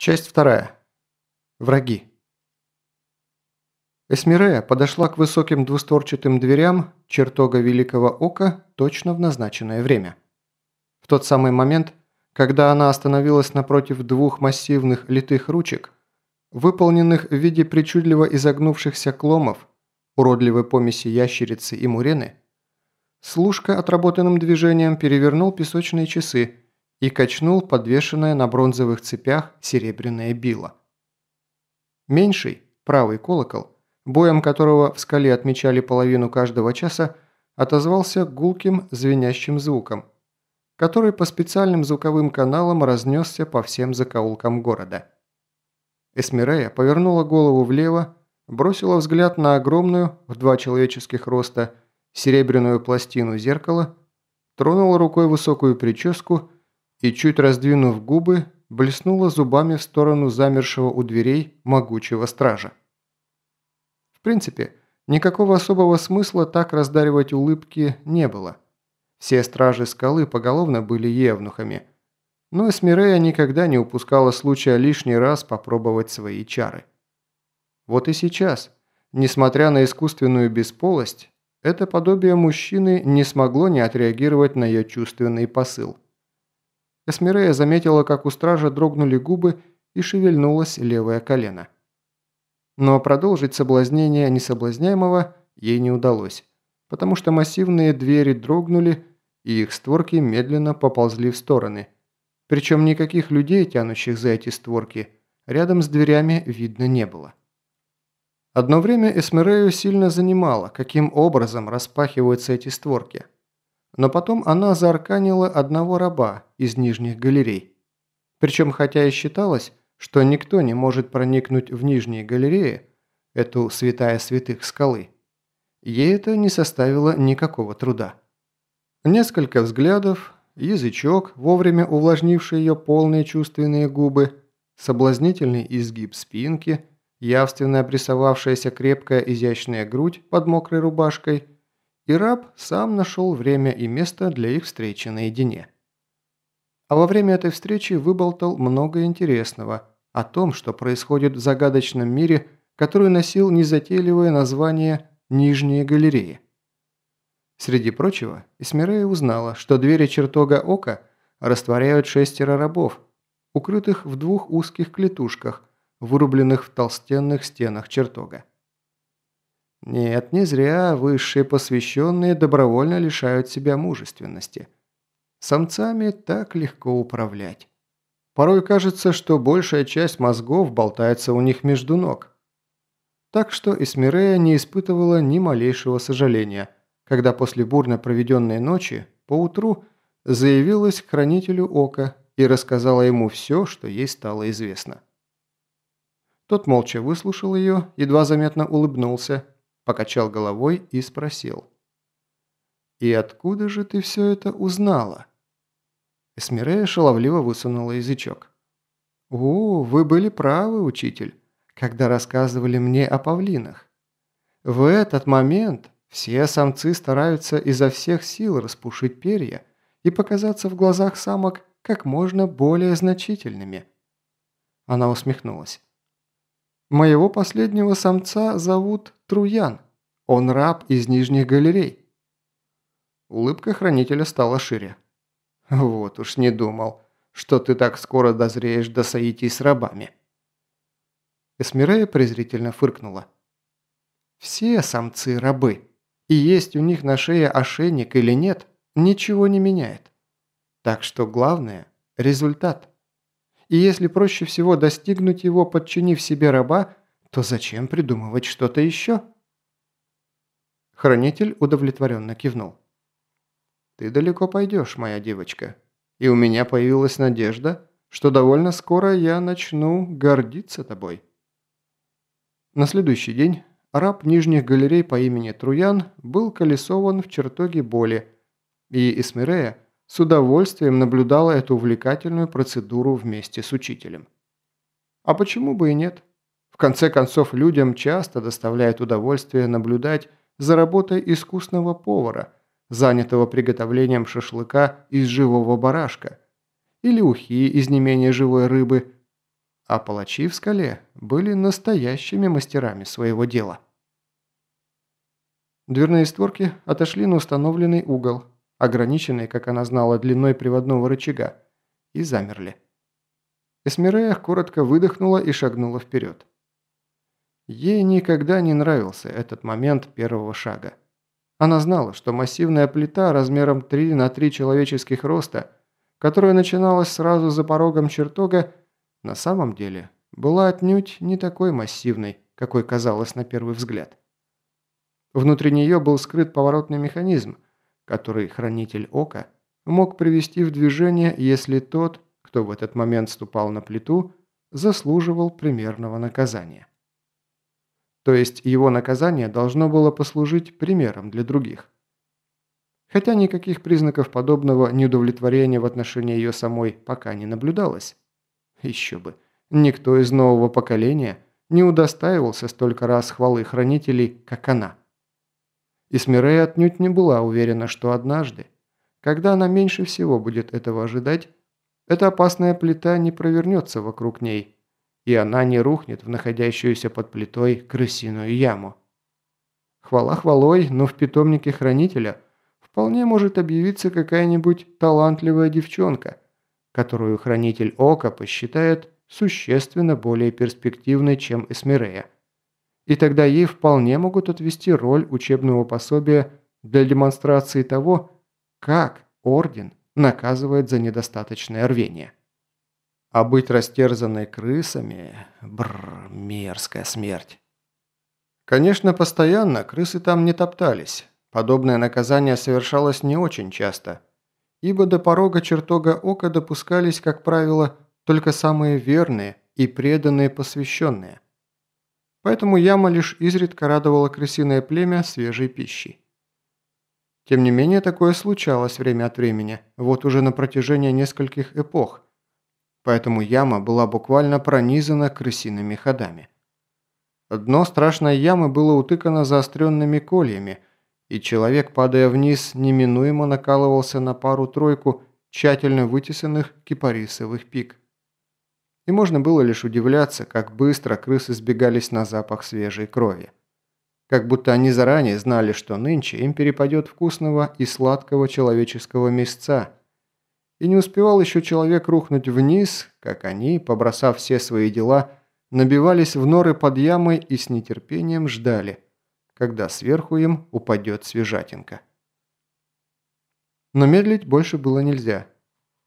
Часть вторая. Враги. Эсмирея подошла к высоким двустворчатым дверям чертога Великого Ока точно в назначенное время. В тот самый момент, когда она остановилась напротив двух массивных литых ручек, выполненных в виде причудливо изогнувшихся кломов, уродливой помеси ящерицы и мурены, служка отработанным движением перевернул песочные часы и качнул подвешенное на бронзовых цепях серебряное било. Меньший, правый колокол, боем которого в скале отмечали половину каждого часа, отозвался гулким звенящим звуком, который по специальным звуковым каналам разнесся по всем закоулкам города. Эсмирея повернула голову влево, бросила взгляд на огромную, в два человеческих роста, серебряную пластину зеркала, тронула рукой высокую прическу и, чуть раздвинув губы, блеснула зубами в сторону замершего у дверей могучего стража. В принципе, никакого особого смысла так раздаривать улыбки не было. Все стражи скалы поголовно были евнухами, но Эсмирея никогда не упускала случая лишний раз попробовать свои чары. Вот и сейчас, несмотря на искусственную бесполость, это подобие мужчины не смогло не отреагировать на ее чувственный посыл – Эсмирея заметила, как у стража дрогнули губы и шевельнулось левое колено. Но продолжить соблазнение несоблазняемого ей не удалось, потому что массивные двери дрогнули, и их створки медленно поползли в стороны. Причем никаких людей, тянущих за эти створки, рядом с дверями видно не было. Одно время Эсмерею сильно занимало, каким образом распахиваются эти створки – но потом она заарканила одного раба из нижних галерей. Причем, хотя и считалось, что никто не может проникнуть в нижние галереи, эту святая святых скалы, ей это не составило никакого труда. Несколько взглядов, язычок, вовремя увлажнивший ее полные чувственные губы, соблазнительный изгиб спинки, явственно обрисовавшаяся крепкая изящная грудь под мокрой рубашкой – и раб сам нашел время и место для их встречи наедине. А во время этой встречи выболтал много интересного о том, что происходит в загадочном мире, который носил незатейливое название «Нижние галереи». Среди прочего, Эсмирея узнала, что двери чертога ока растворяют шестеро рабов, укрытых в двух узких клетушках, вырубленных в толстенных стенах чертога. Нет, не зря высшие посвященные добровольно лишают себя мужественности. Самцами так легко управлять. Порой кажется, что большая часть мозгов болтается у них между ног. Так что Эсмирея не испытывала ни малейшего сожаления, когда после бурно проведенной ночи, поутру, заявилась к хранителю ока и рассказала ему все, что ей стало известно. Тот молча выслушал ее, едва заметно улыбнулся покачал головой и спросил. «И откуда же ты все это узнала?» Эсмирея шаловливо высунула язычок. «О, вы были правы, учитель, когда рассказывали мне о павлинах. В этот момент все самцы стараются изо всех сил распушить перья и показаться в глазах самок как можно более значительными». Она усмехнулась. Моего последнего самца зовут Труян. Он раб из нижних галерей». Улыбка хранителя стала шире. «Вот уж не думал, что ты так скоро дозреешь до соитий с рабами». Эсмирея презрительно фыркнула. «Все самцы рабы, и есть у них на шее ошейник или нет, ничего не меняет. Так что главное – результат». И если проще всего достигнуть его, подчинив себе раба, то зачем придумывать что-то еще? Хранитель удовлетворенно кивнул. «Ты далеко пойдешь, моя девочка. И у меня появилась надежда, что довольно скоро я начну гордиться тобой». На следующий день раб нижних галерей по имени Труян был колесован в чертоге боли, и Эсмирея с удовольствием наблюдала эту увлекательную процедуру вместе с учителем. А почему бы и нет? В конце концов, людям часто доставляет удовольствие наблюдать за работой искусного повара, занятого приготовлением шашлыка из живого барашка, или ухи из не менее живой рыбы, а палачи в скале были настоящими мастерами своего дела. Дверные створки отошли на установленный угол, ограниченный, как она знала, длиной приводного рычага, и замерли. Эсмирея коротко выдохнула и шагнула вперед. Ей никогда не нравился этот момент первого шага. Она знала, что массивная плита размером 3 на 3 человеческих роста, которая начиналась сразу за порогом чертога, на самом деле была отнюдь не такой массивной, какой казалось на первый взгляд. Внутри нее был скрыт поворотный механизм, который хранитель ока мог привести в движение, если тот, кто в этот момент ступал на плиту, заслуживал примерного наказания. То есть его наказание должно было послужить примером для других. Хотя никаких признаков подобного неудовлетворения в отношении ее самой пока не наблюдалось. Еще бы, никто из нового поколения не удостаивался столько раз хвалы хранителей, как она. И Смирея отнюдь не была уверена, что однажды, когда она меньше всего будет этого ожидать, эта опасная плита не провернется вокруг ней – и она не рухнет в находящуюся под плитой крысиную яму. Хвала хвалой, но в питомнике хранителя вполне может объявиться какая-нибудь талантливая девчонка, которую хранитель ока посчитает существенно более перспективной, чем Эсмирея. И тогда ей вполне могут отвести роль учебного пособия для демонстрации того, как Орден наказывает за недостаточное рвение. А быть растерзанной крысами – бррр, мерзкая смерть. Конечно, постоянно крысы там не топтались. Подобное наказание совершалось не очень часто, ибо до порога чертога ока допускались, как правило, только самые верные и преданные посвященные. Поэтому яма лишь изредка радовала крысиное племя свежей пищей. Тем не менее, такое случалось время от времени, вот уже на протяжении нескольких эпох – поэтому яма была буквально пронизана крысиными ходами. Дно страшной ямы было утыкано заостренными кольями, и человек, падая вниз, неминуемо накалывался на пару-тройку тщательно вытесанных кипарисовых пик. И можно было лишь удивляться, как быстро крысы сбегались на запах свежей крови. Как будто они заранее знали, что нынче им перепадет вкусного и сладкого человеческого мясца – и не успевал еще человек рухнуть вниз, как они, побросав все свои дела, набивались в норы под ямой и с нетерпением ждали, когда сверху им упадет свежатинка. Но медлить больше было нельзя.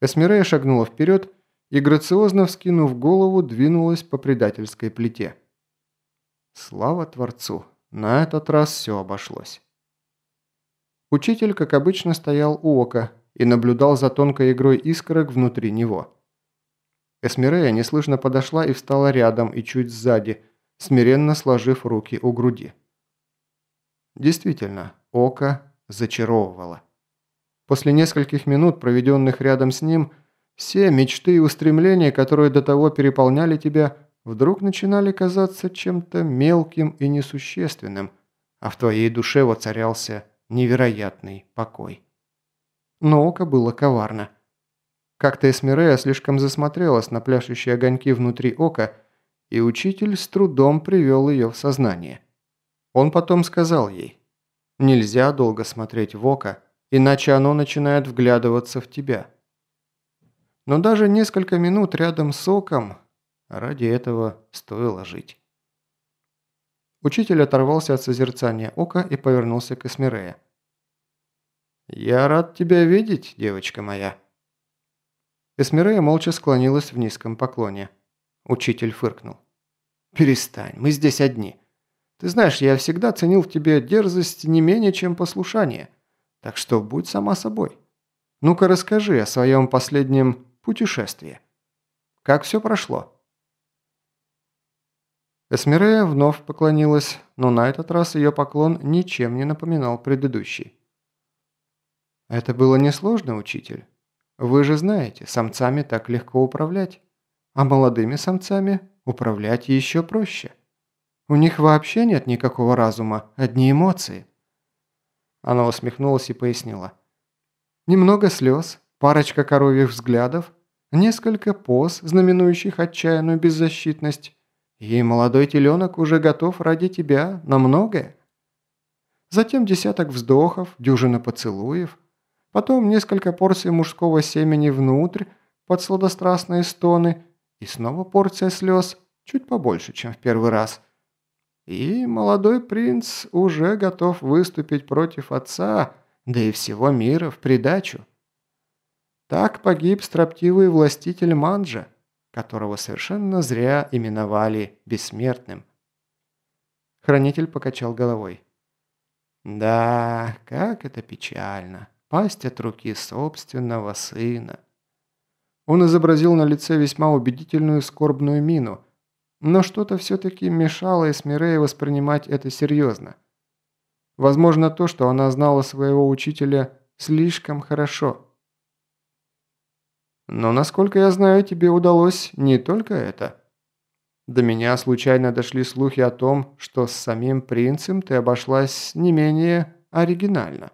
Эсмирея шагнула вперед и, грациозно вскинув голову, двинулась по предательской плите. Слава Творцу! На этот раз все обошлось. Учитель, как обычно, стоял у ока, и наблюдал за тонкой игрой искорок внутри него. Эсмирея неслышно подошла и встала рядом и чуть сзади, смиренно сложив руки у груди. Действительно, око зачаровывало. После нескольких минут, проведенных рядом с ним, все мечты и устремления, которые до того переполняли тебя, вдруг начинали казаться чем-то мелким и несущественным, а в твоей душе воцарялся невероятный покой но око было коварно. Как-то Эсмирея слишком засмотрелась на пляшущие огоньки внутри ока, и учитель с трудом привел ее в сознание. Он потом сказал ей, «Нельзя долго смотреть в око, иначе оно начинает вглядываться в тебя». Но даже несколько минут рядом с оком ради этого стоило жить. Учитель оторвался от созерцания ока и повернулся к Эсмирея. «Я рад тебя видеть, девочка моя». Эсмирея молча склонилась в низком поклоне. Учитель фыркнул. «Перестань, мы здесь одни. Ты знаешь, я всегда ценил в тебе дерзость не менее, чем послушание. Так что будь сама собой. Ну-ка расскажи о своем последнем путешествии. Как все прошло?» Эсмирея вновь поклонилась, но на этот раз ее поклон ничем не напоминал предыдущий. «Это было несложно, учитель. Вы же знаете, самцами так легко управлять. А молодыми самцами управлять еще проще. У них вообще нет никакого разума, одни эмоции». Она усмехнулась и пояснила. «Немного слез, парочка коровьих взглядов, несколько поз, знаменующих отчаянную беззащитность, и молодой теленок уже готов ради тебя на многое. Затем десяток вздохов, дюжина поцелуев, потом несколько порций мужского семени внутрь под сладострастные стоны и снова порция слез, чуть побольше, чем в первый раз. И молодой принц уже готов выступить против отца, да и всего мира в придачу. Так погиб строптивый властитель Манджа, которого совершенно зря именовали бессмертным. Хранитель покачал головой. «Да, как это печально, пасть от руки собственного сына». Он изобразил на лице весьма убедительную скорбную мину, но что-то все-таки мешало Эсмирее воспринимать это серьезно. Возможно, то, что она знала своего учителя слишком хорошо. Но, насколько я знаю, тебе удалось не только это. До меня случайно дошли слухи о том, что с самим принцем ты обошлась не менее оригинально.